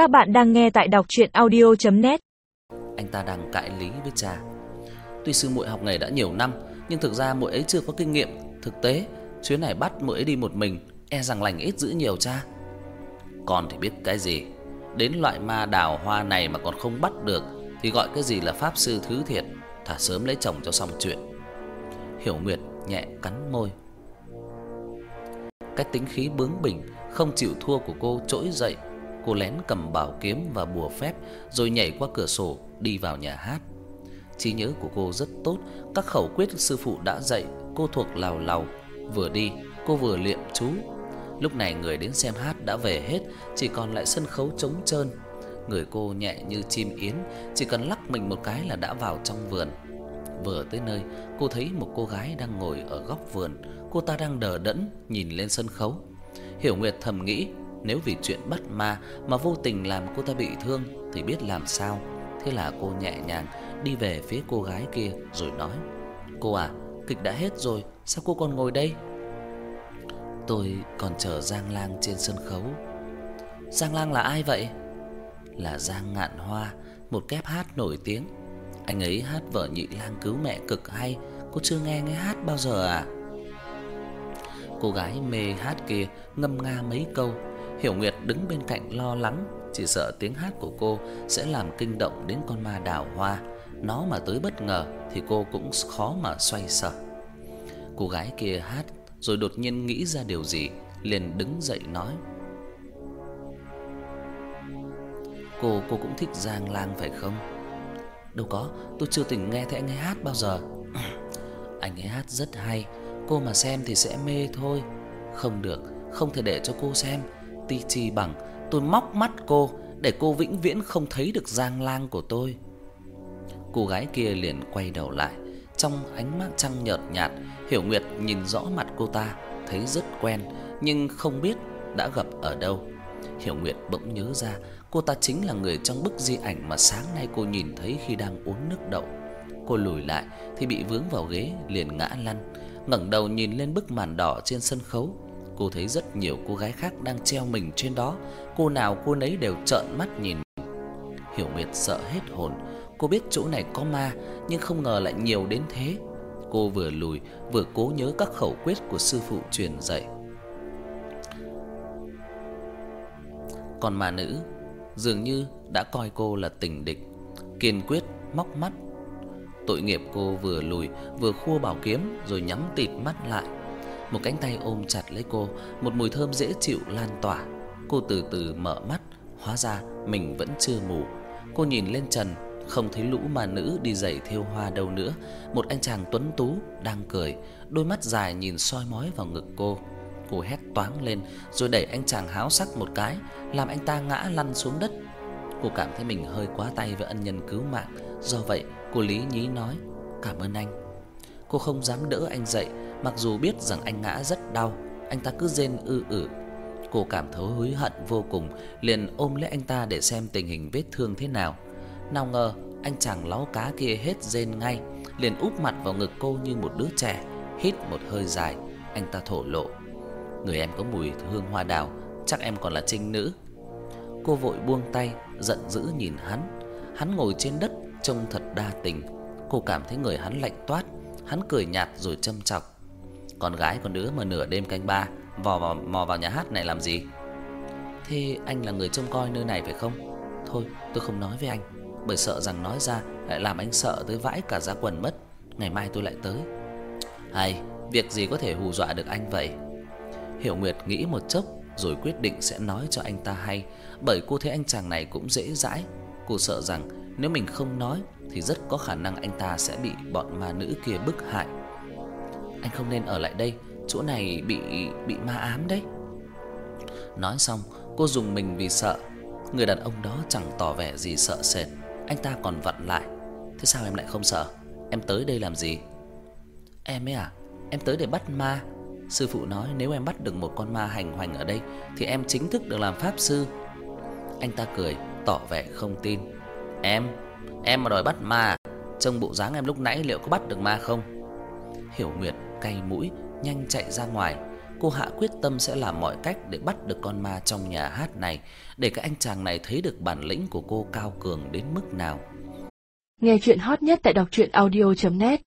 Các bạn đang nghe tại đọc chuyện audio.net Anh ta đang cãi lý với cha. Tuy sư muội học nghề đã nhiều năm, nhưng thực ra muội ấy chưa có kinh nghiệm thực tế, chuyến này bắt muội ấy đi một mình, e rằng lành ít giữ nhiều cha. Con thì biết cái gì, đến loại ma đào hoa này mà còn không bắt được thì gọi cái gì là pháp sư thứ thiệt, thả sớm lấy chồng cho xong chuyện. Hiểu Nguyệt nhẹ cắn môi. Cái tính khí bướng bỉnh, không chịu thua của cô trỗi dậy, cô lén cầm bảo kiếm và bùa phép rồi nhảy qua cửa sổ đi vào nhà hát. Trí nhớ của cô rất tốt, các khẩu quyết sư phụ đã dạy cô thuộc lào lào, vừa đi cô vừa niệm chú. Lúc này người đến xem hát đã về hết, chỉ còn lại sân khấu trống trơn. Người cô nhẹ như chim yến, chỉ cần lắc mình một cái là đã vào trong vườn. Vừa tới nơi, cô thấy một cô gái đang ngồi ở góc vườn, cô ta đang đờ đẫn nhìn lên sân khấu. Hiểu Nguyệt thầm nghĩ, nếu vì chuyện bắt ma mà vô tình làm cô ta bị thương thì biết làm sao. Thế là cô nhẹ nhàng đi về phía cô gái kia rồi nói: "Cô à, kịch đã hết rồi, sao cô còn ngồi đây?" "Tôi còn chờ Giang Lang trên sân khấu." "Giang Lang là ai vậy?" "Là Giang Ngạn Hoa, một kép hát nổi tiếng. Anh ấy hát vở Nhị Lang cứu mẹ cực hay, cô chưa nghe nghe hát bao giờ à?" Cô gái mê hát kia ngâm nga mấy câu, Hiểu Nguyệt đứng bên cạnh lo lắng, chỉ sợ tiếng hát của cô sẽ làm kinh động đến con ma đào hoa, nó mà tới bất ngờ thì cô cũng khó mà xoay sở. Cô gái kia hát rồi đột nhiên nghĩ ra điều gì, liền đứng dậy nói: "Cô cô cũng thích Giang Lang phải không?" "Đâu có, tôi chưa từng nghe thấy anh ấy hát bao giờ." "Anh ấy hát rất hay, cô mà xem thì sẽ mê thôi." "Không được, không thể để cho cô xem, ti chi bằng tôi móc mắt cô để cô vĩnh viễn không thấy được Giang Lang của tôi." Cô gái kia liền quay đầu lại, trong ánh mắt trăng nhợt nhạt, Hiểu Nguyệt nhìn rõ mặt cô ta, thấy rất quen nhưng không biết đã gặp ở đâu. Hiểu Nguyệt bỗng nhớ ra, cô ta chính là người trong bức di ảnh mà sáng nay cô nhìn thấy khi đang uống nước đậu. Cô lùi lại thì bị vướng vào ghế liền ngã lăn, ngẩng đầu nhìn lên bức màn đỏ trên sân khấu. Cô thấy rất nhiều cô gái khác đang treo mình trên đó, cô nào cô nấy đều trợn mắt nhìn. Hiểu Nguyệt sợ hết hồn, cô biết chỗ này có ma nhưng không ngờ lại nhiều đến thế. Cô vừa lùi vừa cố nhớ các khẩu quyết của sư phụ truyền dạy. Còn ma nữ dường như đã coi cô là tình địch, kiên quyết móc mắt. Tội nghiệp cô vừa lùi vừa khua bảo kiếm rồi nhắm tịt mắt lại. Một cánh tay ôm chặt lấy cô, một mùi thơm dễ chịu lan tỏa. Cô từ từ mở mắt, hóa ra mình vẫn chưa ngủ. Cô nhìn lên trần, không thấy lũ ma nữ đi giày thêu hoa đâu nữa, một anh chàng tuấn tú đang cười, đôi mắt dài nhìn soi mói vào ngực cô. Cô hét toáng lên rồi đẩy anh chàng háo sắc một cái, làm anh ta ngã lăn xuống đất. Cô cảm thấy mình hơi quá tay với ân nhân cứu mạng, do vậy cô lý nhí nói: "Cảm ơn anh." Cô không dám đỡ anh dậy, mặc dù biết rằng anh ngã rất đau, anh ta cứ rên ư ử. Cô cảm thấy hối hận vô cùng, liền ôm lấy anh ta để xem tình hình vết thương thế nào. Nào ngờ, anh chàng láo cá kia hết rên ngay, liền úp mặt vào ngực cô như một đứa trẻ, hít một hơi dài, anh ta thổ lộ: "Người em có mùi hương hoa đào, chắc em còn là trinh nữ." Cô vội buông tay, giận dữ nhìn hắn. Hắn ngồi trên đất trông thật đa tình. Cô cảm thấy người hắn lạnh toát, hắn cười nhạt rồi châm chọc. Con gái con đứa mà nửa đêm canh ba vò vào mò vào nhà hát này làm gì? Thế anh là người trông coi nơi này phải không? Thôi, tôi không nói với anh, bởi sợ rằng nói ra lại làm anh sợ tới vãi cả da quần mất. Ngày mai tôi lại tới. Hay, việc gì có thể hù dọa được anh vậy? Hiểu Nguyệt nghĩ một chốc rồi quyết định sẽ nói cho anh ta hay, bởi cô thấy anh chàng này cũng dễ dãi, cô sợ rằng nếu mình không nói thì rất có khả năng anh ta sẽ bị bọn ma nữ kia bức hại. Anh không nên ở lại đây, chỗ này bị bị ma ám đấy. Nói xong, cô dùng mình vì sợ. Người đàn ông đó chẳng tỏ vẻ gì sợ sệt, anh ta còn vặn lại. Thế sao em lại không sợ? Em tới đây làm gì? Em ấy à, em tới để bắt ma. Sư phụ nói nếu em bắt được một con ma hành hoành ở đây thì em chính thức được làm pháp sư. Anh ta cười, tỏ vẻ không tin. Em, em mà đòi bắt ma, trông bộ dáng em lúc nãy liệu có bắt được ma không? Hiểu Nguyệt cay mũi, nhanh chạy ra ngoài. cô hạ quyết tâm sẽ làm mọi cách để bắt được con ma trong nhà hát này, để các anh chàng này thấy được bản lĩnh của cô cao cường đến mức nào. Nghe truyện hot nhất tại đọc audio net